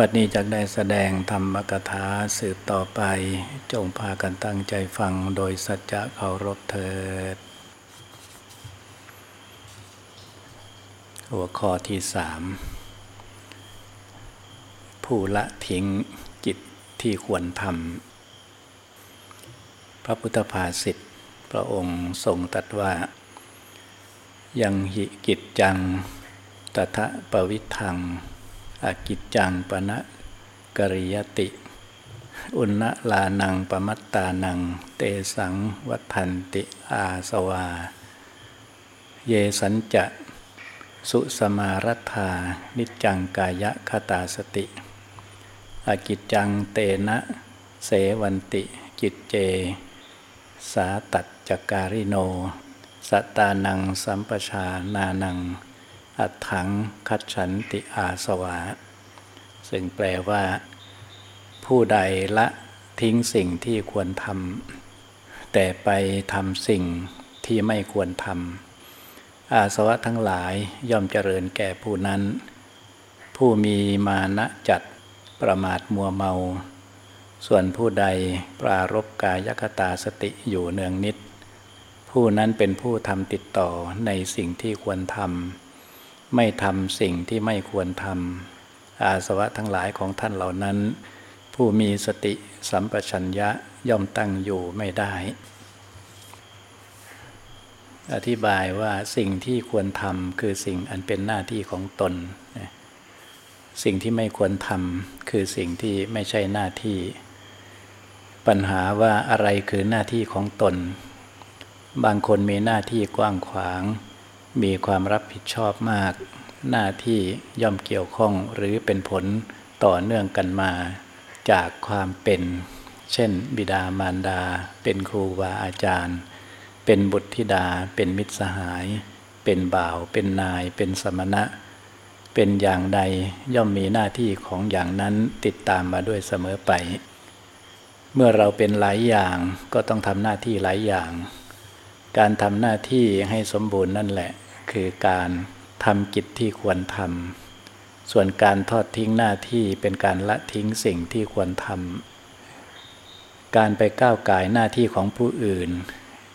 บัดนี้จะได้แสดงธรรมกถาสืบต่อไป จงพากันตั้งใจฟังโดยสัจจะเคารพเถิด หัวข้อที่สามผู้ละทิ้งจิตที่ควรทำพระพุทธภาษิตพระองค์ทรงตรัสว่า ยังหิกิจจังตถะปวิทัง อกิจจังปณะกริยติ อุณลานังปมัตตานัง เตสังวัฏันติอาสวา เยสัญจะสุสมารัฐานิจังกายะคตาสติ อกิจจังเตนะเสวันติจิตเจ สาตัดจการิโน สตานังสัมปชานานัง อัถังคัดฉันติอาสวะ ซึ่งแปลว่า ผู้ใดละทิ้งสิ่งที่ควรทำแต่ไปทำสิ่งที่ไม่ควรทำอาสวะทั้งหลายย่อมเจริญแก่ผู้นั้น ผู้มีมานะจัดประมาทมัวเมา ส่วนผู้ใดปรารบกายคตาสติอยู่เนืองนิด ผู้นั้นเป็นผู้ทำติดต่อในสิ่งที่ควรทำ ไม่ทำสิ่งที่ไม่ควรทำอาสวะทั้งหลายของท่านเหล่านั้น ผู้มีสติสัมปชัญญะย่อมตั้งอยู่ไม่ได้ อธิบายว่าสิ่งที่ควรทำคือสิ่งอันเป็นหน้าที่ของตน สิ่งที่ไม่ควรทำคือสิ่งที่ไม่ใช่หน้าที่ ปัญหาว่าอะไรคือหน้าที่ของตน บางคนมีหน้าที่กว้างขวาง มีความรับผิดชอบมาก หน้าที่ย่อมเกี่ยวข้องหรือเป็นผลต่อเนื่องกันมา จากความเป็น เช่น บิดามารดา เป็นครูบาอาจารย์ เป็นบุตรธิดา เป็นมิตรสหาย เป็นบ่าว เป็นนาย เป็นสมณะ เป็นอย่างใดย่อมมีหน้าที่ของอย่างนั้นติดตามมาด้วยเสมอไป เมื่อเราเป็นหลายอย่างก็ต้องทำหน้าที่หลายอย่าง การทำหน้าที่ให้สมบูรณ์นั่นแหละ คือการทำกิจที่ควรทำส่วนการทอดทิ้งหน้าที่เป็นการละทิ้งสิ่งที่ควรทำการไปก้าวไก่หน้าที่ของผู้อื่น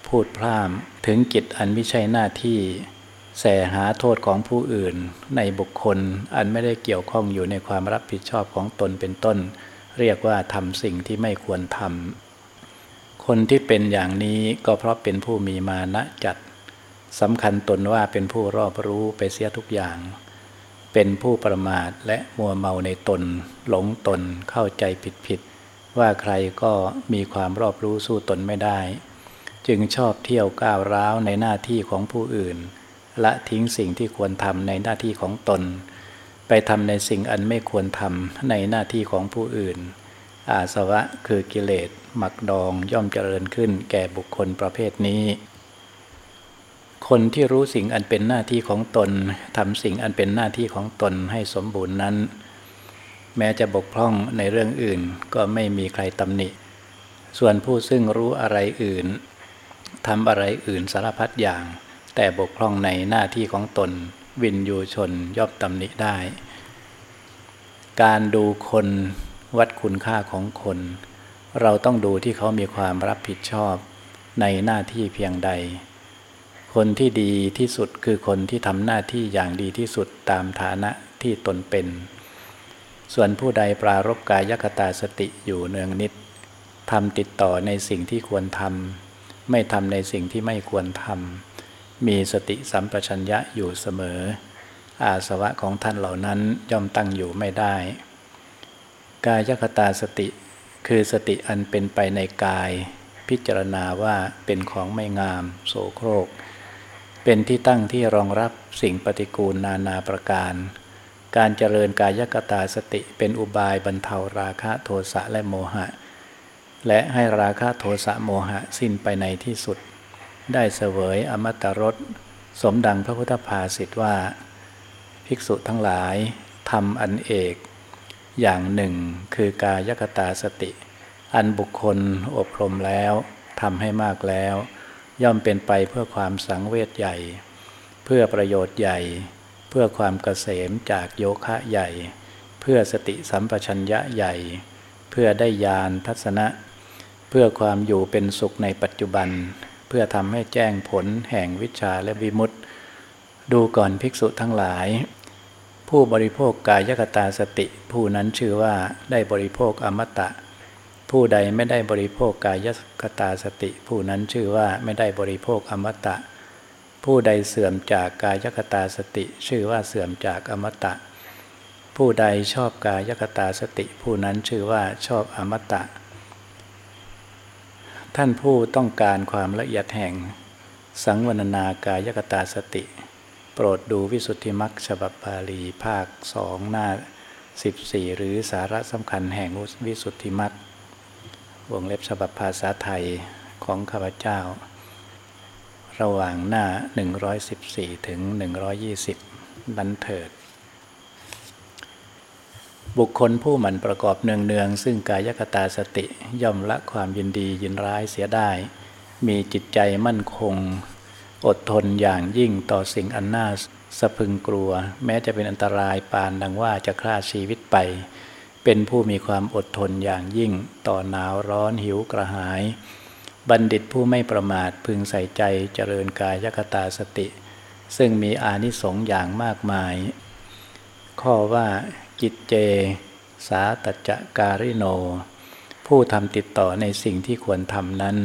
พูดพร่ำถึงกิจอันไม่ใช่หน้าที่แสหาโทษของผู้อื่น ในบุคคลอันไม่ได้เกี่ยวข้องอยู่ในความรับผิดชอบของตนเป็นต้น เรียกว่าทำสิ่งที่ไม่ควรทำคนที่เป็นอย่างนี้ก็เพราะเป็นผู้มีมานะจัด สำคัญตนว่าเป็นผู้รอบรู้ไปเสียทุกอย่าง เป็นผู้ประมาทและมัวเมาในตน หลงตนเข้าใจผิดผิดว่าใครก็มีความรอบรู้สู้ตนไม่ได้ จึงชอบเที่ยวก้าวร้าวในหน้าที่ของผู้อื่น ละทิ้งสิ่งที่ควรทำในหน้าที่ของตน ไปทำในสิ่งอันไม่ควรทำในหน้าที่ของผู้อื่น อาสวะคือกิเลสหมักดองย่อมเจริญขึ้นแก่บุคคลประเภทนี้ คนที่รู้สิ่งอันเป็นหน้าที่ของตนทำสิ่งอันเป็นหน้าที่ของตนให้สมบูรณ์นั้น แม้จะบกพร่องในเรื่องอื่นก็ไม่มีใครตำหนิ ส่วนผู้ซึ่งรู้อะไรอื่นทำอะไรอื่นสารพัดอย่าง แต่บกพร่องในหน้าที่ของตน วินยูชนย่อมตำหนิได้ การดูคนวัดคุณค่าของคน เราต้องดูที่เขามีความรับผิดชอบในหน้าที่เพียงใด คนที่ดีที่สุดคือคนที่ทำหน้าที่อย่างดีที่สุดตามฐานะที่ตนเป็น ส่วนผู้ใดปรารบกายคตาสติอยู่เนืองนิดทำติดต่อในสิ่งที่ควรทำไม่ทำในสิ่งที่ไม่ควรทำมีสติสัมปชัญญะอยู่เสมอ อาสวะของท่านเหล่านั้นย่อมตั้งอยู่ไม่ได้ กายคตาสติ คือสติอันเป็นไปในกาย พิจารณาว่าเป็นของไม่งาม โสโครก เป็นที่ตั้งที่รองรับสิ่งปฏิกูลนานาประการ การเจริญกายกตาสติเป็นอุบายบรรเทาราคะโทสะและโมหะ และให้ราคะโทสะโมหะสิ้นไปในที่สุด ได้เสวยอมตะรสสมดังพระพุทธภาษิตว่า ภิกษุทั้งหลายทำอันเอก อย่างหนึ่งคือกายกตาสติ อันบุคคลอบรมแล้วทำให้มากแล้ว ย่อมเป็นไปเพื่อความสังเวชใหญ่ เพื่อประโยชน์ใหญ่ เพื่อความเกษมจากโยคะใหญ่ เพื่อสติสัมปชัญญะใหญ่ เพื่อได้ญาณทัศนะ เพื่อความอยู่เป็นสุขในปัจจุบัน เพื่อทำให้แจ้งผลแห่งวิชาและวิมุตติ ดูก่อนภิกษุทั้งหลาย ผู้บริโภคกายกตาสติ ผู้นั้นชื่อว่าได้บริโภคอมตะ ผู้ใดไม่ได้บริโภคกายกตาสติ ผู้นั้นชื่อว่าไม่ได้บริโภคอมตะ ผู้ใดเสื่อมจากกายกตาสติ ชื่อว่าเสื่อมจากอมตะ ผู้ใดชอบกายกตาสติ ผู้นั้นชื่อว่าชอบอมตะ ท่านผู้ต้องการความละเอียดแห่ง สังวรนากายกตาสติ โปรดดูวิสุทธิมักฉบับบาลีภาคสองหน้า 14 หรือสาระสำคัญแห่งวิสุทธิมัก วงเล็บฉบับภาษาไทยของข้าพเจ้า ระหว่างหน้า 114 ถึง 120นั้นเถิด บุคคลผู้หมันประกอบเนืองๆซึ่งกายคตาสติย่อมละความยินดียินร้ายเสียได้ มีจิตใจมั่นคง อดทนอย่างยิ่งต่อสิ่งอันน่าสะพึงกลัว แม้จะเป็นอันตรายปานดังว่าจะฆ่าชีวิตไป เป็นผู้มีความอดทนอย่างยิ่งต่อหนาวร้อนหิวกระหาย บัณฑิตผู้ไม่ประมาทพึงใส่ใจเจริญกายคตาสติ ซึ่งมีอานิสงส์อย่างมากมาย ข้อว่ากิจเจ สาตจการิโน ผู้ทำติดต่อในสิ่งที่ควรทำนั้น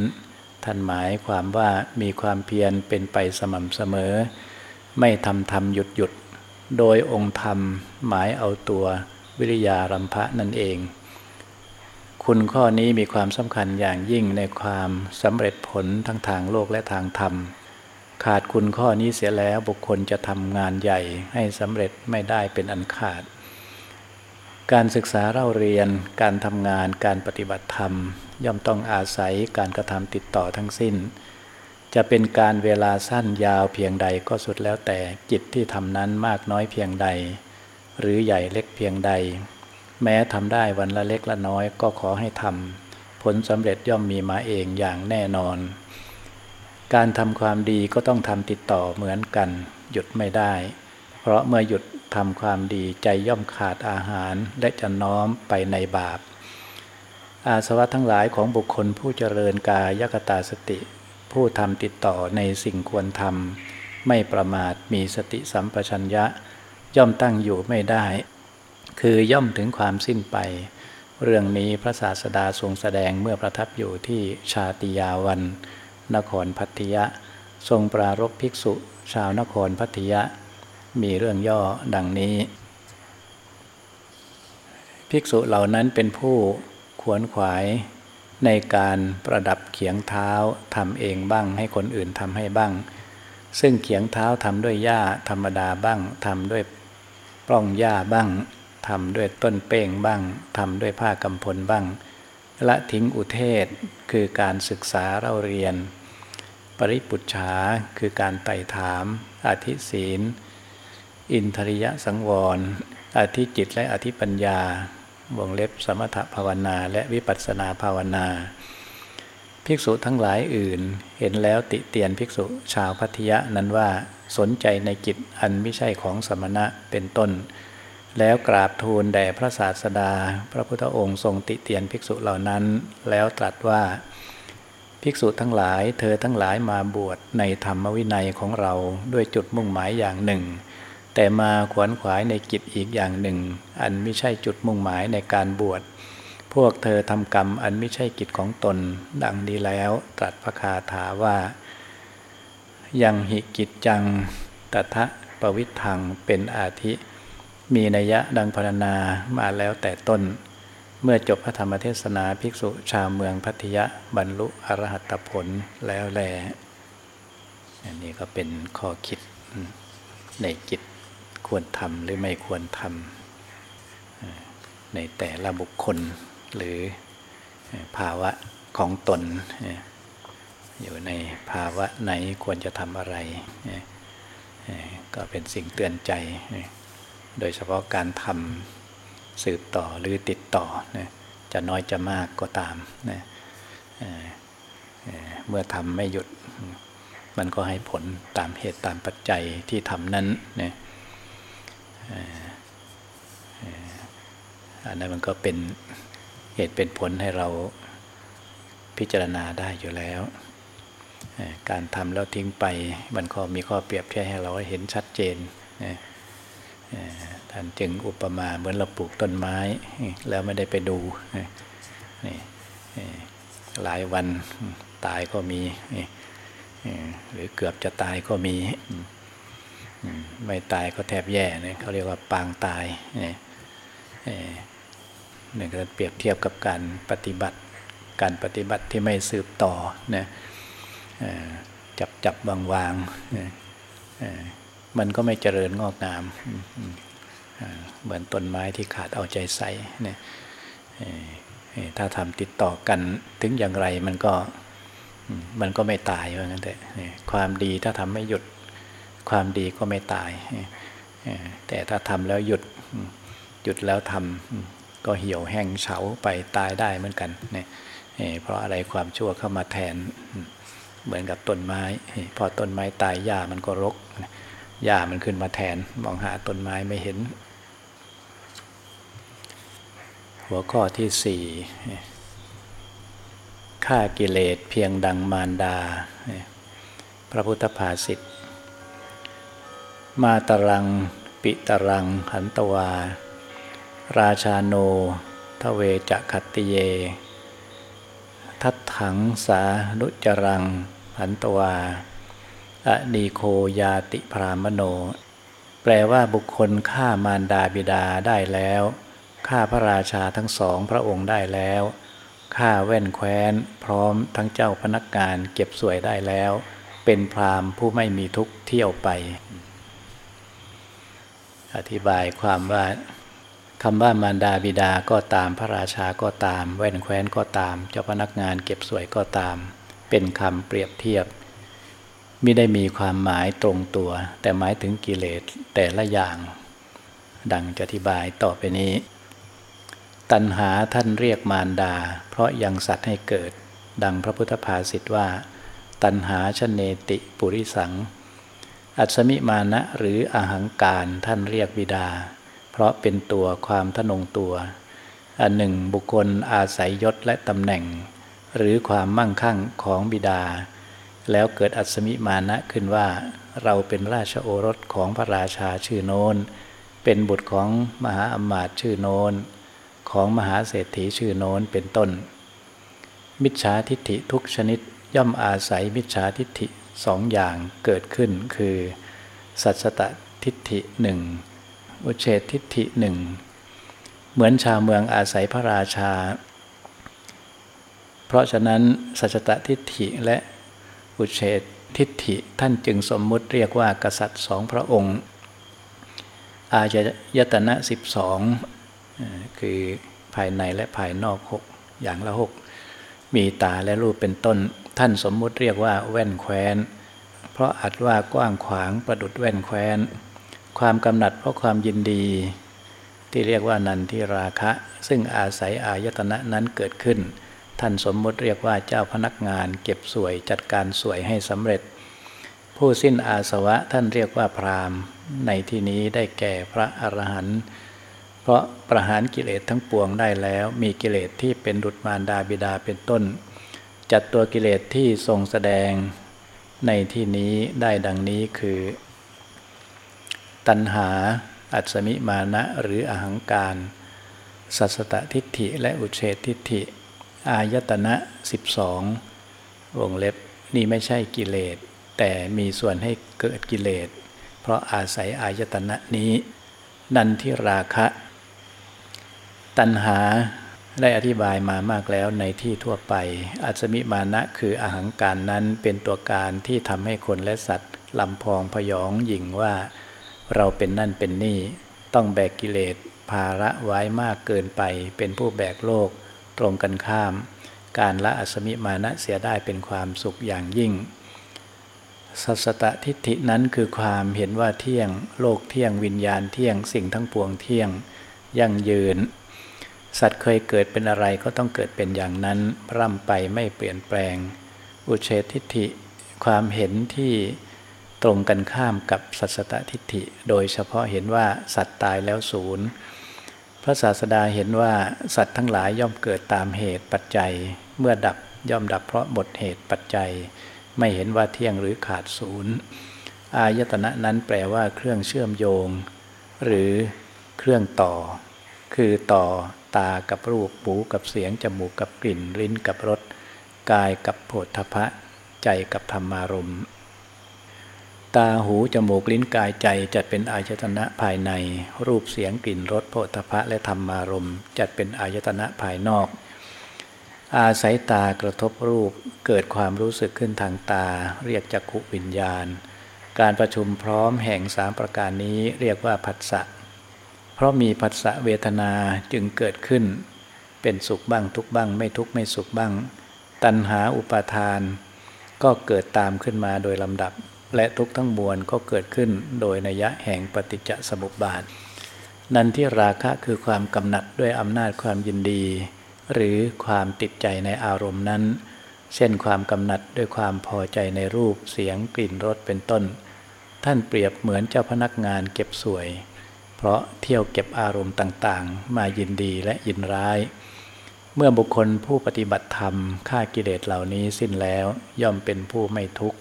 ท่านหมายความว่ามีความเพียรเป็นไปสม่ำเสมอ ไม่ทำทำหยุดหยุด โดยองค์ธรรมหมายเอาตัว วิริยารัมภะนั่นเอง คุณข้อนี้มีความสำคัญอย่างยิ่งในความสำเร็จผลทั้งทางโลกและทางธรรม ขาดคุณข้อนี้เสียแล้วบุคคลจะทำงานใหญ่ให้สำเร็จไม่ได้เป็นอันขาด การศึกษาเล่าเรียน การทำงาน การปฏิบัติธรรม ย่อมต้องอาศัยการกระทำติดต่อทั้งสิ้นจะเป็นการเวลาสั้นยาวเพียงใดก็สุดแล้วแต่จิตที่ทำนั้นมากน้อยเพียงใด หรือใหญ่เล็กเพียงใด แม้ทำได้วันละเล็กละน้อยก็ขอให้ทำผลสำเร็จย่อมมีมาเองอย่างแน่นอน การทำความดีก็ต้องทำติดต่อเหมือนกัน หยุดไม่ได้ เพราะเมื่อหยุดทำความดีใจย่อมขาดอาหารและจะน้อมไปในบาป อาสวะทั้งหลายของบุคคลผู้เจริญกายกตาสติ ผู้ทำติดต่อในสิ่งควรทำไม่ประมาทมีสติสัมปชัญญะ ย่อมตั้งอยู่ไม่ได้ คือย่อมถึงความสิ้นไป เรื่องนี้พระศาสดาทรงแสดงเมื่อประทับอยู่ที่ชาติยาวัน นครพัทยะ ทรงปรารบภิกษุ ชาวนครพัทยะ มีเรื่องย่อดังนี้ ภิกษุเหล่านั้นเป็นผู้ขวนขวายในการประดับเขียงเท้าทำเองบ้าง ให้คนอื่นทำให้บ้าง ซึ่งเขียงเท้าทำด้วยหญ้าธรรมดาบ้างทำด้วย ปล้องหญ้าบ้างทำด้วยต้นเป้งบ้างทำด้วยผ้ากำพลบ้าง ละทิ้งอุเทศคือการศึกษาเล่าเรียน ปริปุจฉาคือการไต่ถามอธิศีล อินทริยสังวร อธิจิตและอธิปัญญาวงเล็บสมถภาวนาและวิปัสสนาภาวนา ภิกษุทั้งหลายอื่น เห็นแล้วติเตียนภิกษุชาวพัทยะนั้นว่า สนใจในกิจอันไม่ใช่ของสมณะเป็นต้น แล้วกราบทูลแด่พระศาสดา พระพุทธองค์ทรงติเตียนภิกษุเหล่านั้น แล้วตรัสว่า ภิกษุทั้งหลายเธอทั้งหลายมาบวชในธรรมวินัยของเราด้วยจุดมุ่งหมายอย่างหนึ่ง แต่มาขวนขวายในกิจอีกอย่างหนึ่ง อันไม่ใช่จุดมุ่งหมายในการบวชพวกเธอทำกรรมอันไม่ใช่กิจของตน ดังนี้แล้วตรัสพระคาถาว่า ยังหิกิจจังตทะปวิทังเป็นอาทิ มีนัยะดังพรรณนามาแล้วแต่ต้น เมื่อจบพระธรรมเทศนาภิกษุชาวเมืองพัทยะบรรลุอรหัตผลแล้วแล อันนี้ก็เป็นข้อคิดในกิจควรทำหรือไม่ควรทำในแต่ละบุคคลหรือภาวะของตน อยู่ในภาวะไหนควรจะทำอะไร ก็เป็นสิ่งเตือนใจ โดยเฉพาะการทำสืบต่อหรือติดต่อ จะน้อยจะมากก็ตาม เมื่อทำไม่หยุด มันก็ให้ผลตามเหตุตามปัจจัยที่ทำนั้นอันนั้นมันก็เป็นเหตุเป็นผลให้เราพิจารณาได้อยู่แล้ว การทำแล้วทิ้งไปมันก็มีข้อเปรียบเทียบให้เราเห็นชัดเจนท่านจึงอุปมาเหมือนเราปลูกต้นไม้ แล้วไม่ได้ไปดูหลายวันตายก็มีหรือเกือบจะตายก็มีไม่ตายก็แทบแย่เนี่ยเขาเรียกว่าปางตายนี่ก็เปรียบเทียบกับการปฏิบัติ การปฏิบัติที่ไม่สืบต่อนะ จับจับวางวางมันก็ไม่เจริญงอกงามเหมือนต้นไม้ที่ขาดเอาใจใส่เนี่ยถ้าทำติดต่อกันถึงอย่างไรมันก็มันก็ไม่ตายว่างั้นแต่ความดีถ้าทำไม่หยุดความดีก็ไม่ตาย แต่ถ้าทำแล้วหยุดหยุดแล้วทำก็เหี่ยวแห้งเฉาไปตายได้เหมือนกันเนี่ยเพราะอะไรความชั่วเข้ามาแทน เหมือนกับต้นไม้ พอต้นไม้ตายหญ้ามันก็รกหญ้ามันขึ้นมาแทนมองหาต้นไม้ไม่เห็น หัวข้อที่สี่ฆ่ากิเลสเพียงดังมารดา พระพุทธภาษิต มาตรัง ปิตรังหันตวา ราชาโน ทเวจะขัตติเย ทัตถังสานุจรัง หันตวาอนีโคยาติพรามโน แปลว่าบุคคลฆ่ามารดาบิดาได้แล้วฆ่าพระราชาทั้งสองพระองค์ได้แล้วฆ่าแว่นแคว้น พร้อมทั้งเจ้าพนักงานเก็บสวยได้แล้ว เป็นพรามผู้ไม่มีทุกเที่ยวไป อธิบายความว่าคำว่ามารดาบิดาก็ตามพระราชาก็ตาม แว่นแคว้นก็ตาม เจ้าพนักงานเก็บสวยก็ตาม เป็นคำเปรียบเทียบไม่ได้มีความหมายตรงตัว แต่หมายถึงกิเลสแต่ละอย่าง ดังจะอธิบายต่อไปนี้ ตัณหาท่านเรียกมารดา เพราะยังสัตว์ให้เกิด ดังพระพุทธภาษิตว่า ตัณหาชเนติปุริสัง อัศมิมานะหรืออาหังการท่านเรียกบิดา เพราะเป็นตัวความทนงตัว อันหนึ่งบุคคลอาศัยยศและตำแหน่ง หรือความมั่งคั่งของบิดา แล้วเกิดอัศมิมานะขึ้นว่าเราเป็นราชโอรสของพระราชาชื่อโนนเป็นบุตรของมหาอมาตย์ชื่อโนนของมหาเศรษฐีชื่อโน้นเป็นต้น มิจฉาทิฏฐิทุกชนิดย่อมอาศัยมิจฉาทิฏฐิสองอย่างเกิดขึ้นคือ สัจตทิฏฐิหนึ่งอุเฉตทิฏฐิหนึ่งเหมือนชาวเมืองอาศัยพระราชา ราะฉะนั้นสัจตทิฏฐิและอุเฉตทิฏฐิท่านจึงสมมุติเรียกว่ากษัตริย์สองพระองค์ อาจยตนะสิบสองคือภายในและภายนอกหกอย่างละหกมีตาและรูปเป็นต้น ท่านสมมุติเรียกว่าแว่นแคว้น เพราะอัดว่ากว้างขวางประดุดแว่นแคว้น ความกำหนัดเพราะความยินดี ที่เรียกว่านันทิราคะ ซึ่งอาศัยอายตนะนั้นเกิดขึ้น ท่านสมมุติเรียกว่าเจ้าพนักงาน เก็บสวยจัดการสวยให้สำเร็จ ผู้สิ้นอาสวะท่านเรียกว่าพรามในที่นี้ได้แก่พระอรหันต์เพราะประหารกิเลสทั้งปวงได้แล้ว มีกิเลสที่เป็นดุจมารดาบิดาเป็นต้น จัดตัวกิเลสที่ทรงแสดงในที่นี้ได้ดังนี้คือ ตัณหา อัศมิมานะหรืออหังการ สัสตทิฏฐิและอุเฉตทิฏฐิ อายตนะ 12 วงเล็บนี่ไม่ใช่กิเลส แต่มีส่วนให้เกิดกิเลส เพราะอาศัยอายตนะนี้ นันทิราคะ ตัณหาได้อธิบายมามากแล้วในที่ทั่วไป อัศมิมานะคืออาหางการนั้นเป็นตัวการที่ทำให้คนและสัตว์ลำพองพยองหยิ่งว่า เราเป็นนั่นเป็นนี่ ต้องแบกกิเลสภาระไว้มากเกินไป เป็นผู้แบกโลก ตรงกันข้าม การละอสมิมานะเสียได้เป็นความสุขอย่างยิ่ง สัสตทิฏฐินั้นคือความเห็นว่าเที่ยงโลกเที่ยงวิญญาณเที่ยงสิ่งทั้งปวงเที่ยงยั่งยืน สัตว์เคยเกิดเป็นอะไรก็ต้องเกิดเป็นอย่างนั้น ร่ำไปไม่เปลี่ยนแปลง อุเฉททิฏฐิ ความเห็นที่ตรงกันข้ามกับสัสตทิฏฐิ โดยเฉพาะเห็นว่าสัตว์ตายแล้วศูนย์ ระศาสดาเห็นว่าสัตว์ทั้งหลายย่อมเกิดตามเหตุปัจจัย เมื่อดับย่อมดับเพราะหมดเหตุปัจจัย ไม่เห็นว่าเที่ยงหรือขาดศูนย์อายตนะนั้นแปลว่าเครื่องเชื่อมโยง หรือเครื่องต่อ คือต่อตากับรูปหูกับเสียงจมูกกับกลิ่นลิ้นกับรสกายกับโผฏฐพะใจกับธรรมารมณ์ ตาหู จมูก ลิ้นกายใจจัดเป็นอายตนะภายใน รูปเสียงกลิ่นรสโผฏฐะและธรรมารมจัดเป็นอายตนะภายนอก อาศัยตากระทบรูปเกิดความรู้สึกขึ้นทางตา เรียกจักขุวิญญาณ การประชุมพร้อมแห่งสามประการนี้เรียกว่าผัสสะเพราะมีผัสสะเวทนาจึงเกิดขึ้น เป็นสุขบ้างทุกบ้าง ไม่ทุกไม่สุขบ้าง ตัณหาอุปาทาน ก็เกิดตามขึ้นมาโดยลำดับ และทุกทั้งมวลก็เกิดขึ้นโดยนัยะแห่งปฏิจจสมุปบาท นันที่ราคะคือความกำหนัดด้วยอำนาจความยินดี หรือความติดใจในอารมณ์นั้น เช่นความกำหนัดด้วยความพอใจในรูปเสียงกลิ่นรสเป็นต้น ท่านเปรียบเหมือนเจ้าพนักงานเก็บสวย เพราะเที่ยวเก็บอารมณ์ต่างๆ มายินดีและยินร้ายเมื่อบุคคลผู้ปฏิบัติธรรมฆ่ากิเลสเหล่านี้สิ้นแล้ว ย่อมเป็นผู้ไม่ทุกข์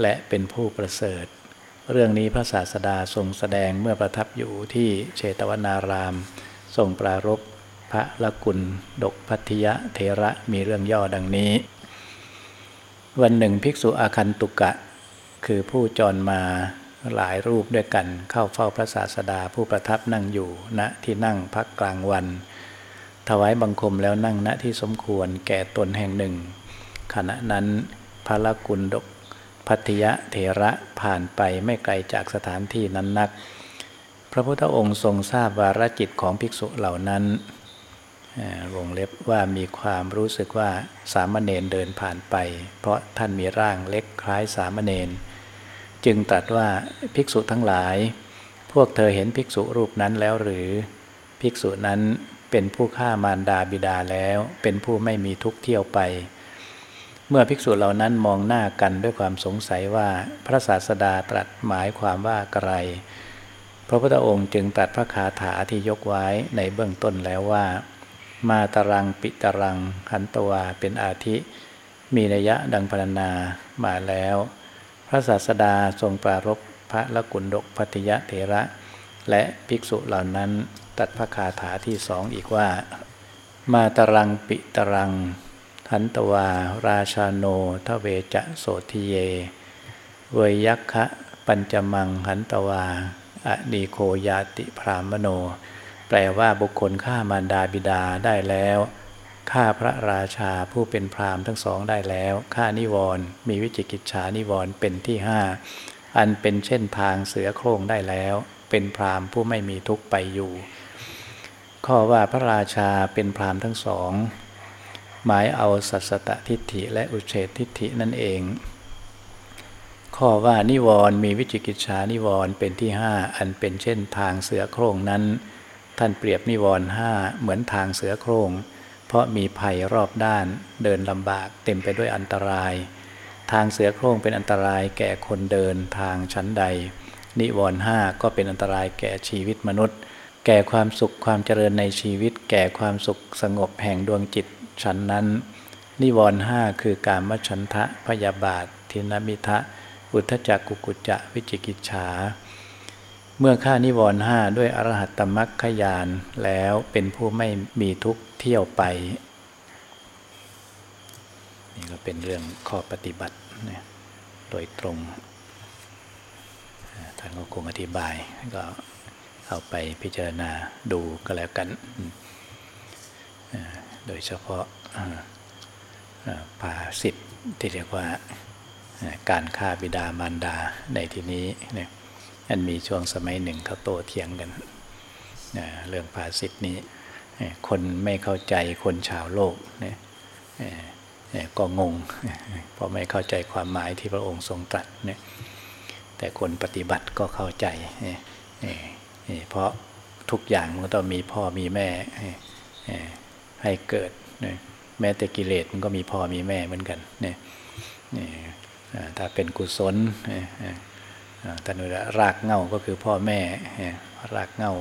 และเป็นผู้ประเสริฐ เรื่องนี้พระศาสดาทรงแสดงเมื่อประทับอยู่ที่เชตวนาราม ทรงปรารบพระละกุลดกพัทยะเทระมีเรื่องย่อดังนี้ วันหนึ่งภิกษุอาคันตุกะ คือผู้จรมาหลายรูปด้วยกันเข้าเฝ้าพระศาสดาผู้ประทับนั่งอยู่ณที่นั่งพักกลางวัน ถวายบังคมแล้วนั่งณที่สมควรแก่ตนแห่งหนึ่ง ขณะนั้นพระละกุลดก พัทยะเถระผ่านไปไม่ไกลจากสถานที่นั้นนัก พระพุทธองค์ทรงทราบวาระจิตของภิกษุเหล่านั้นวงเล็บว่ามีความรู้สึกว่าสามเณรเดินผ่านไป เพราะท่านมีร่างเล็กคล้ายสามเณรจึงตรัสว่าภิกษุทั้งหลาย พวกเธอเห็นภิกษุรูปนั้นแล้วหรือ ภิกษุนั้นเป็นผู้ฆ่ามารดาบิดาแล้ว เป็นผู้ไม่มีทุกข์เที่ยวไป เมื่อภิกษุเหล่านั้นมองหน้ากันด้วยความสงสัยว่าพระศาสดาตรัสหมายความว่าอะไร พระพุทธองค์จึงตรัสพระคาถาที่ยกไว้ในเบื้องต้นแล้วว่า มาตรังปิตรังขันตวาเป็นอาทิ มีนัยะดังพรรณนามาแล้ว พระศาสดาทรงปรารบพระละกุณดกพัทยเถระ และภิกษุเหล่านั้นตัดพระคาถาที่สองอีกว่า มาตรังปิตรัง หันตวา ราชาโนทเวจะโสทิเย เวยักคะปัญจมังหันตวาอนีโคยาติพรามโน แปลว่าบุคคลฆ่ามารดาบิดาได้แล้วฆ่าพระราชาผู้เป็นพรามทั้งสองได้แล้วฆ่านิวรณ์มีวิจิกิจฉานิวรณ์เป็นที่ห้าอันเป็นเช่นทางเสือโคร่งได้แล้ว เป็นพรามผู้ไม่มีทุกข์ไปอยู่ ข้อว่าพระราชาเป็นพรามทั้งสอง หมายเอาสัสตทิฏฐิและอุเฉททิฏฐินั่นเอง ข้อว่านิวรณ์มีวิจิกิจฉานิวรณ์เป็นที่ห้าอันเป็นเช่นทางเสือโคร่งนั้น ท่านเปรียบนิวรณ์ห้าเหมือนทางเสือโคร่งเพราะมีภัยรอบด้านเดินลำบากเต็มไปด้วยอันตราย ทางเสือโคร่งเป็นอันตรายแก่คนเดินทางชั้นใด นิวรณ์ห้าก็เป็นอันตรายแก่ชีวิตมนุษย์ แก่ความสุขความเจริญในชีวิต แก่ความสุขสงบแห่งดวงจิต ฉันนั้น นิวรณ์ห้าคือการมฉันทะพยาบาท ทินมิทะ อุทจักกุกุจจะวิจิกิจฉา เมื่อฆ่านิวรณ์ห้าด้วยอรหัตตมัคขยานแล้วเป็นผู้ไม่มีทุกเที่ยวไป นี่ก็เป็นเรื่องข้อปฏิบัตินะโดยตรงท่านก็คงอธิบายก็เอาไปพิจารณาดูก็แล้วกัน โดยเฉพาะภาสิทธิ์ที่เรียกว่าการฆ่าบิดามารดาในที่นี้เนี่ยอันมีช่วงสมัยหนึ่งเขาโตเถียงกันเรื่องภาสิทธิ์นี้ คนไม่เข้าใจคนชาวโลกเนี่ยก็งงเพราะไม่เข้าใจความหมายที่พระองค์ทรงตรัสเนี่ยแต่คนปฏิบัติก็เข้าใจเพราะทุกอย่างมันต้องมีพ่อมีแม่ ให้เกิดแม้แต่กิเลสมันก็มีพ่อมีแม่เหมือนกันเนี่ยถ้าเป็นกุศลแต่นรากเง่าก็คือพ่อแม่ รากเง่า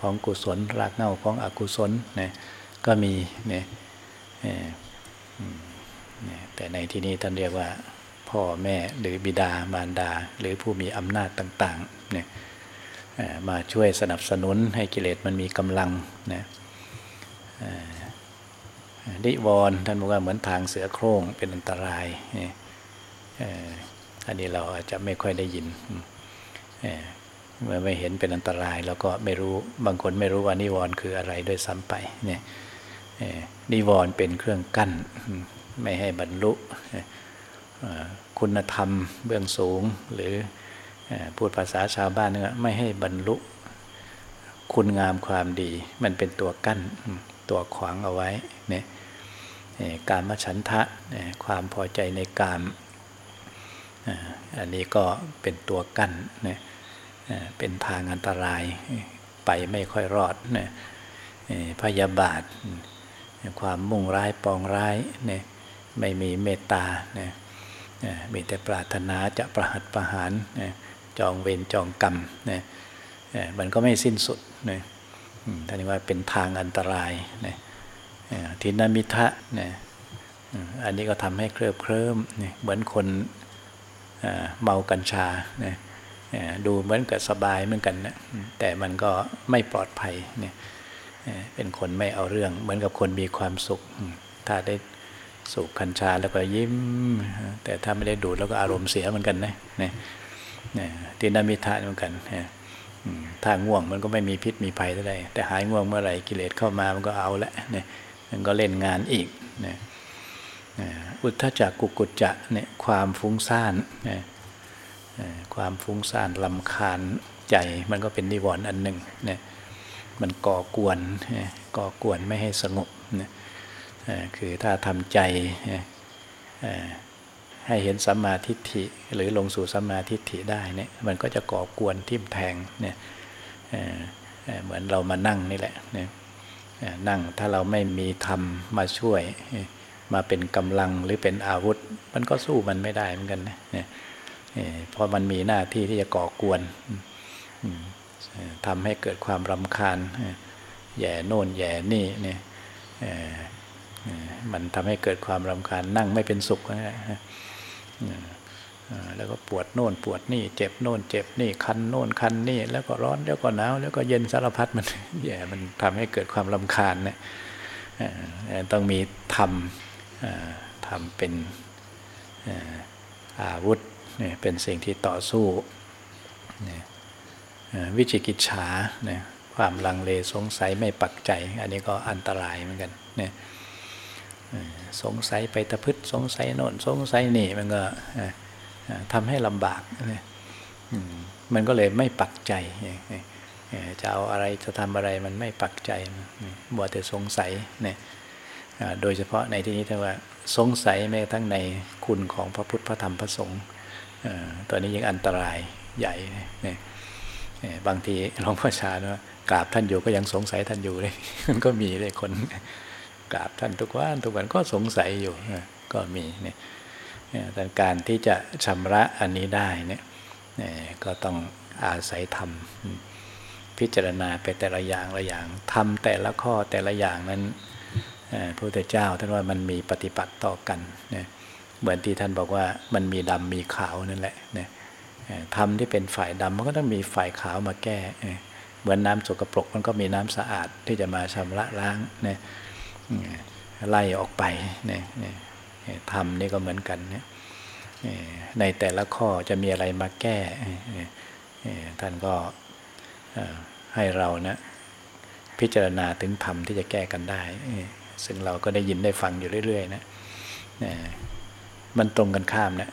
ของกุศล รากเง่าของอกุศลเนี่ยก็มีเนี่ยแต่ในที่นี้ท่านเรียกว่าพ่อแม่หรือบิดามารดา หรือผู้มีอำนาจต่างๆเนี่ยมาช่วยสนับสนุนให้กิเลสมันมีกำลังนะ นิวรณ์ท่านบอกว่าเหมือนทางเสือโคร่งเป็นอันตรายอันนี้เราอาจจะไม่ค่อยได้ยินเมื่อไม่เห็นเป็นอันตรายเราก็ไม่รู้บางคนไม่รู้ว่านิวรณ์คืออะไรด้วยซ้ำไปเนี่ยนิวรณ์เป็นเครื่องกั้น ไม่ให้บรรลุคุณธรรมเบื้องสูง หรือพูดภาษาชาวบ้านเนื้อไม่ให้บรรลุคุณงามความดี มันเป็นตัวกั้นตัวขวางเอาไว้เนี่ย การมฉันทะความพอใจในกามอันนี้ก็เป็นตัวกั้นเนี่ยเป็นทางอันตรายไปไม่ค่อยรอดพยาบาท ความมุ่งร้ายปองร้ายไม่มีเมตตามีแต่ปรารถนาจะประหัตประหารจองเวรจองกรรมมันก็ไม่สิ้นสุดท่านว่าเป็นทางอันตรายนี่ย ทินามิทะเนี่ยอันนี้ก็ทำให้เคลิบเคลิ้มเหมือนคนเมากัญชาเนี่ยดูเหมือนกับสบายเหมือนกันนะแต่มันก็ไม่ปลอดภัยเนี่ยเป็นคนไม่เอาเรื่อง เหมือนกับคนมีความสุข ถ้าได้สูบกัญชาแล้วก็ยิ้ม แต่ถ้าไม่ได้ดูดแล้วก็อารมณ์เสียเหมือนกันนะเนี่ยทินามิทะเหมือนกันถ้าง่วงมันก็ไม่มีพิษมีภัยเท่าไรแต่หายง่วงเมื่อไหร่กิเลสเข้ามามันก็เอาละเนี่ย ก็เล่นงานอีกเนี่ยอุทธจักกุกุจจะเนี่ยความฟุ้งซ่านเนี่ยความฟุ้งซ่านลำคาญใจมันก็เป็นนิวรณ์อันหนึ่งเนี่ยมันก่อกวนก่อกวนไม่ให้สงบเนี่ยคือถ้าทำใจให้เห็นสัมมาทิฏฐิหรือลงสู่สัมมาทิฏฐิได้เนี่ยมันก็จะก่อกวนทิ่มแทงเนี่ยเหมือนเรามานั่งนี่แหละเนี่ย นั่งถ้าเราไม่มีธรรมมาช่วย มาเป็นกำลังหรือเป็นอาวุธ มันก็สู้มันไม่ได้เหมือนกันนะเพราะมันมีหน้าที่ที่จะก่อกวนทำให้เกิดความรำคาญแย่โน่นแย่นี่เนี่ยมันทำให้เกิดความรำคาญนั่งไม่เป็นสุขนะ แล้วก็ปวดโน่นปวดนี่ เจ็บโน่นเจ็บนี่คันโน่นคันนี่ แล้วก็ร้อนแล้วก็หนาวแล้วก็เย็นสารพัดมันแย่มันทำให้เกิดความรำคาญเนี่ยต้องมีธรรมทำเป็นอาวุธเนี่ยเป็นสิ่งที่ต่อสู้วิจิกิจฉาเนี่ยความลังเลสงสัยไม่ปักใจ อันนี้ก็อันตรายเหมือนกันเนี่ยสงสัยไปตะพึดสงสัยโน่นสงสัยนี่มันก็ ทำให้ลำบากมันก็เลยไม่ปักใจจะเอาอะไรจะทำอะไรมันไม่ปักใจบัวแต่สงสัยเนี่ยโดยเฉพาะในที่นี้ถ้าว่าสงสัยแม้ทั้งในคุณของพระพุทธพระธรรมพระสงฆ์ตัวนี้ยังอันตรายใหญ่เนี่ยบางทีหลวงพ่อชาเนาะกราบท่านอยู่ก็ยังสงสัยท่านอยู่เลยมันก็มีเลยคนกราบท่านทุกวันทุกวันก็สงสัยอยู่ก็มีเนี่ย แต่การที่จะชำระอันนี้ได้เนี่ยก็ต้องอาศัยธรรม พิจารณาไปแต่ละอย่างละอย่างทำแต่ละข้อแต่ละอย่างนั้นพระพุทธเจ้าท่านว่ามันมีปฏิปัติต่อกันเนี่ยเหมือนที่ท่านบอกว่ามันมีดำมีขาวนั่นแหละเนี่ยทำที่เป็นฝ่ายดำมันก็ต้องมีฝ่ายขาวมาแก้ เหมือนน้ำสกปรกมันก็มีน้ำสะอาดที่จะมาชำระล้างเนี่ยไล่ออกไปเนี่ยทำนี่ก็เหมือนกันเนี่ยในแต่ละข้อจะมีอะไรมาแก้ท่านก็ให้เรานะพิจารณาถึงธรรมที่จะแก้กันได้ ซึ่งเราก็ได้ยินได้ฟังอยู่เรื่อยๆนะมันตรงกันข้ามนะ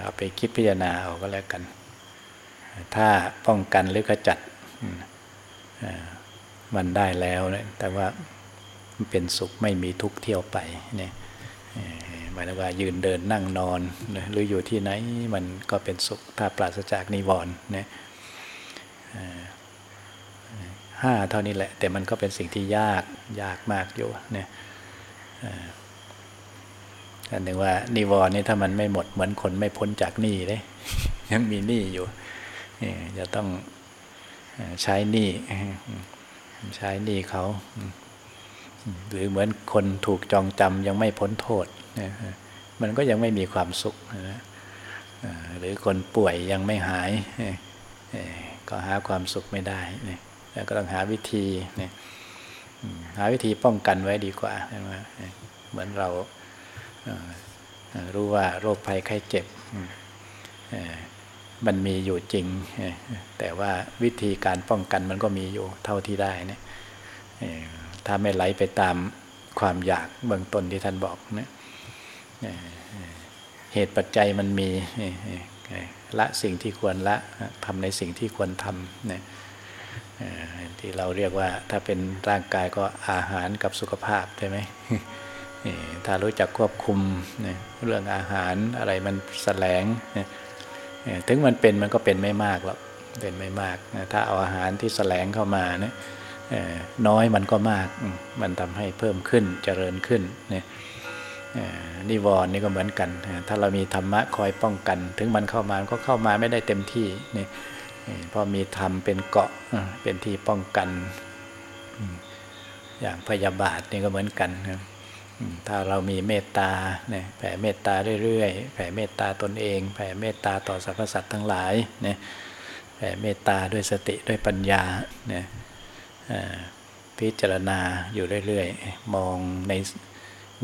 เอาไปคิดพิจารณาเอาก็แล้วกัน ถ้าป้องกันหรือขจัดมันได้แล้วนะแต่ว่ามันเป็นสุขไม่มีทุกข์เที่ยวไปเนี่ยายถึงว่ายืนเดินนั่งนอนหรืออยู่ที่ไหนมันก็เป็นสุขถ้าปราศจากนิวรณ์นะห้าเท่านี้แหละ แต่มันก็เป็นสิ่งที่ยากยากมากอยู่เนี่ยอันหนึ่งว่านิวรณ์นี่ถ้ามันไม่หมดเหมือนคนไม่พ้นจากหนี้เลยยังมีหนี้อยู่จะต้องใช้หนี้ใช้หนี้เขาหรือเหมือนคนถูกจองจำยังไม่พ้นโทษ มันก็ยังไม่มีความสุขนะหรือคนป่วยยังไม่หาย ก็หาความสุขไม่ได้แล้วก็ต้องหาวิธีหาวิธีป้องกันไว้ดีกว่าเหมือนเรารู้ว่าโรคภัยไข้เจ็บมันมีอยู่จริง แต่ว่าวิธีการป้องกันมันก็มีอยู่เท่าที่ได้นี่ยถ้าไม่ไหลไปตามความอยากเบื้องต้นที่ท่านบอกเนี่ย เหตุปัจจัยมันมีละสิ่งที่ควรละทำในสิ่งที่ควรทำเนี่ยที่เราเรียกว่าถ้าเป็นร่างกายก็อาหารกับสุขภาพใช่ไหมถ้ารู้จักควบคุมเรื่องอาหารอะไรมันแสลงถึงมันเป็นมันก็เป็นไม่มากหรอกเป็นไม่มาก ถ้าเอาอาหารที่แสลงเข้ามานี่น้อยมันก็มากมันทำให้เพิ่มขึ้นเจริญขึ้นเนี่ย นิวรณ์นี่ก็เหมือนกัน ถ้าเรามีธรรมะคอยป้องกัน ถึงมันเข้ามาก็เข้ามาไม่ได้เต็มที่นี่พอมีธรรมเป็นเกาะเป็นที่ป้องกัน อย่างพยาบาทนี่ก็เหมือนกันครับถ้าเรามีเมตตาเนี่ยแผ่เมตตาเรื่อยๆ แผ่เมตตาตนเอง แผ่เมตตาต่อสรรพสัตว์ทั้งหลายเนี่ยแผ่เมตตาด้วยสติด้วยปัญญาเนี่ยพิจารณาอยู่เรื่อยๆ มองใน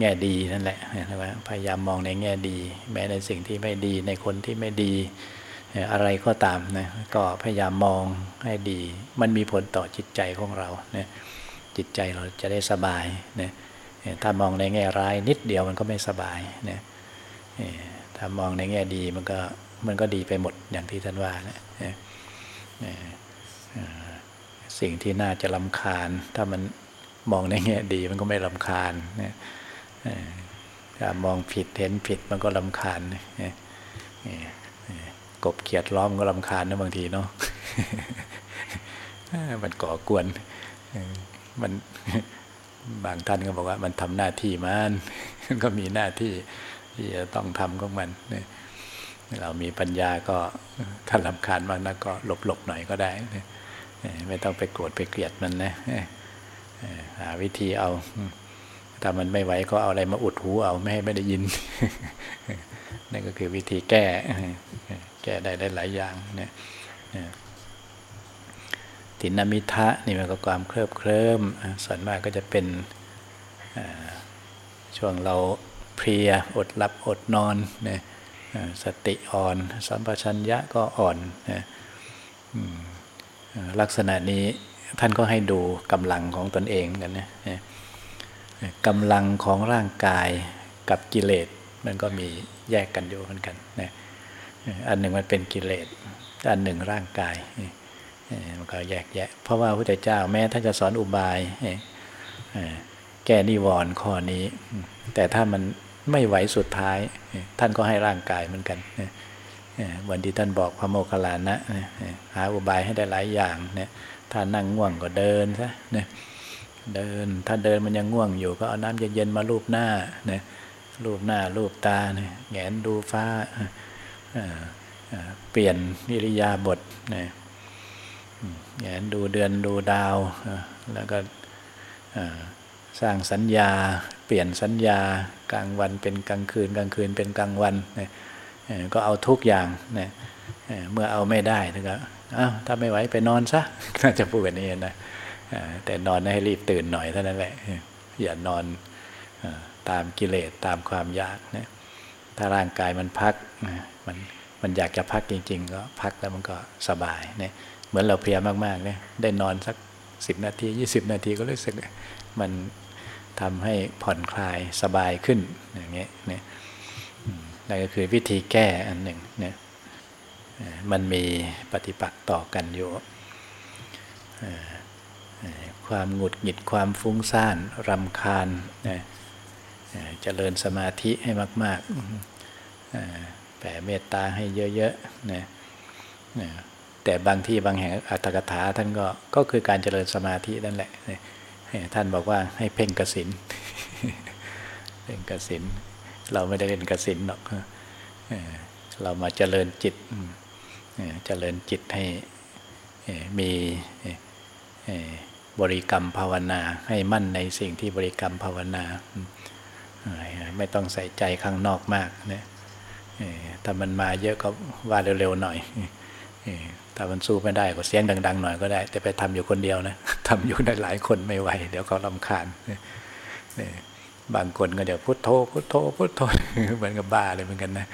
แง่ดีนั่นแหละนะพยายามมองในแง่ดี แม้ในสิ่งที่ไม่ดีในคนที่ไม่ดีอะไรก็ตามนะก็พยายามมองให้ดี มันมีผลต่อจิตใจของเราเนี่ยจิตใจเราจะได้สบายเนี่ยถ้ามองในแง่ร้ายนิดเดียวมันก็ไม่สบายเนี่ยถ้ามองในแง่ดีมันก็มันก็ดีไปหมดอย่างที่ท่านว่านะสิ่งที่น่าจะลำคาญ ถ้ามันมองในแง่ดีมันก็ไม่ลำคาญนะ ถ้ามองผิดเห็นผิดมันก็ลำคาญกบเขียดล้อมก็ลำคาญนะบางทีเนาะมันก่อกวนมันบางท่านก็บอกว่ามันทำหน้าที่มันก็มีหน้าที่ที่จะต้องทำของมันเรามีปัญญาก็ถ้าลำคาญมากนักก็หลบหลบหน่อยก็ได้ไม่ต้องไปโกรธไปเกลียดมันนะหาวิธีเอา ถ้ามันไม่ไหวก็เอาอะไรมาอุดหูเอาไม่ให้ไม่ได้ยิน นั่นก็คือวิธีแก้ แก้ได้หลายอย่างเนี่ยตินามิทะนี่มันก็ความเคลิบเคลิ้มส่วนมากก็จะเป็นช่วงเราเพลียอดหลับอดนอนเนี่ยสติอ่อน สัมปชัญญะก็อ่อนนะลักษณะนี้ท่านก็ให้ดูกำลังของตนเองกันนะ กำลังของร่างกายกับกิเลสมันก็มีแยกกันอยู่เหมือนกันนะอันหนึ่งมันเป็นกิเลสอันหนึ่งร่างกายมันก็แยกแยะ เพราะว่าพระพุทธเจ้าแม้ท่านจะสอนอุบายแก้นิวรณ์ข้อนี้ แต่ถ้ามันไม่ไหวสุดท้าย ท่านก็ให้ร่างกายเหมือนกันวันที่ท่านบอกพระโมคคัลลานะหาอุบายให้ได้หลายอย่างเนี่ยถ้านั่งง่วงก็เดินซะเนี่ย เดิน ถ้าเดินมันยังง่วงอยู่ ก็เอาน้ำเย็นๆมาลูบหน้านี่ยลูบหน้าลูบตาเนี่แงนดูฟ้าเปลี่ยนนิริยาบทนี่แงนดูเดือนดูดาว แล้วก็สร้างสัญญา เปลี่ยนสัญญากลางวันเป็นกลางคืนกลางคืนเป็นกลางวันนี่ก็เอาทุกอย่างนี่เมื่อเอาไม่ได้ก็อ้าวถ้าไม่ไหวไปนอนซะน่าจะพูดแบบนี้นะ แต่นอนให้รีบตื่นหน่อยเท่านั้นแหละ อย่านอนตามกิเลสตามความอยากนะถ้าร่างกายมันพักมันมันอยากจะพักจริง ๆ ก็พักแล้วมันก็สบายเนี่ยเหมือนเราเพลียมากๆเนี่ยได้นอนสักสิบนาทียี่สิบนาทีก็รู้สึกมันทำให้ผ่อนคลายสบายขึ้นอย่างเงี้ยเนี่ยนั่นก็คือวิธีแก้อันหนึ่งเนี่ยมันมีปฏิปักษ์ต่อกันอยู่ ความหงุดหงิดความฟุ้งซ่านรำคาญเจริญสมาธิให้มากๆแผ่เมตตาให้เยอะๆนะแต่บางที่บางแห่งอัตถกถาท่านก็ก็คือการเจริญสมาธินั่นแหละท่านบอกว่าให้เพ่งกสินเพ่งกสินเราไม่ได้เล่นกสินหรอกเรามาเจริญจิตเจริญจิตให้มี บริกรรมภาวนา ให้มั่นในสิ่งที่บริกรรมภาวนา ไม่ต้องใส่ใจข้างนอกมากนะถ้ามันมาเยอะก็ว่าเร็วๆหน่อยถ้ามันสู้ไม่ได้ก็เสียงดัง ๆ หน่อยก็ได้ แต่ไปทำอยู่คนเดียวนะทำอยู่ได้หลายคนไม่ไหว เดี๋ยวเขาลำคาญบางคนก็เดี๋ยวพุทโธพุทโธพุทโธเหมือนกับบ้าเลยเหมือนกันนะ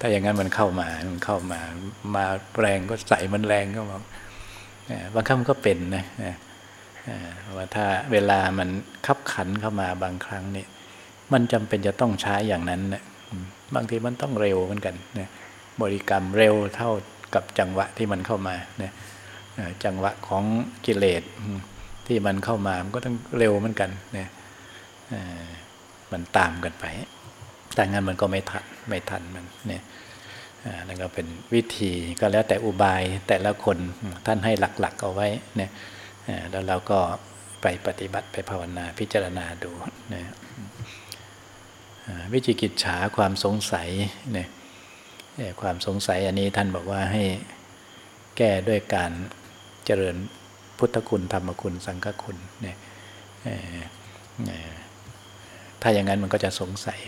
ถ้าอย่างนั้นมันเข้ามามันเข้ามา มาแรงก็ใส่มันแรงก็บอก บางครั้งก็เป็นนะว่าถ้าเวลามันขับขันเข้ามาบางครั้งนี่มันจำเป็นจะต้องใช้อย่างนั้นนะบางทีมันต้องเร็วเหมือนกันนะบริกรรมเร็วเท่ากับจังหวะที่มันเข้ามานะจังหวะของกิเลสที่มันเข้ามามันก็ต้องเร็วเหมือนกันนะมันตามกันไป แต่งั้นมันก็ไม่ทันไม่ทันมันเนี่ย นั่นก็เป็นวิธีก็แล้วแต่อุบายแต่ละคนท่านให้หลักๆเอาไว้เนี่ยแล้วเราก็ไปปฏิบัติไปภาวนาพิจารณาดูนะวิจิกิจฉาความสงสัยเนี่ยความสงสัยอันนี้ท่านบอกว่าให้แก้ด้วยการเจริญพุทธคุณธรรมคุณสังฆคุณเนี่ยถ้าอย่างนั้นมันก็จะสงสัย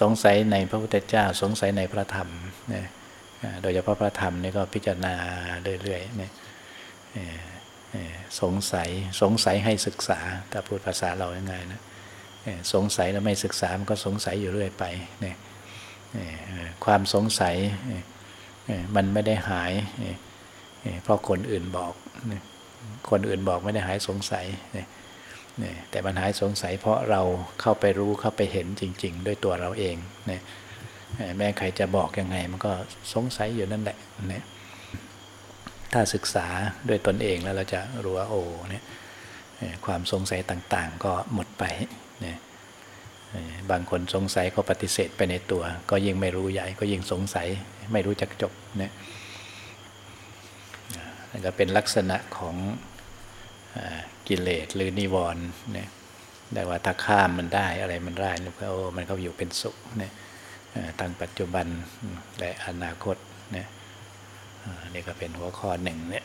สงสัยในพระพุทธเจ้า สงสัยในพระธรรมโดยเฉพาะพระธรรมนี่ก็พิจารณาเรื่อยๆสงสัยสงสัยให้ศึกษาถ้าพูดภาษาเราง่ายๆนะสงสัยแล้วไม่ศึกษามันก็สงสัยอยู่เรื่อยไปเนี่ยความสงสัยมันไม่ได้หาย เพราะคนอื่นบอก คนอื่นบอกไม่ได้หายสงสัย แต่มันหายสงสัยเพราะเราเข้าไปรู้เข้าไปเห็นจริง ๆ ด้วยตัวเราเองแม้ใครจะบอกยังไง มันก็สงสัยอยู่นั่นแหละถ้าศึกษาด้วยตนเองแล้วเราจะรู้ว่าโอ้เนี่ยความสงสัยต่างๆ ก็หมดไปเนี่ยบางคนสงสัยก็ปฏิเสธไปในตัว ก็ยิ่งไม่รู้ใหญ่ก็ยิ่งสงสัยไม่รู้จักจบเนี่ยนั่นก็เป็นลักษณะของ กิเลสหรือนิวรณ์เนี่ยได้ว่าถ้าข้ามมันได้อะไรมันได้แล้วก็โอ้มันก็อยู่เป็นสุขเนี่ยตั้งปัจจุบันและอนาคตเนี่ยนี่ก็เป็นหัวข้อหนึ่งเนี่ย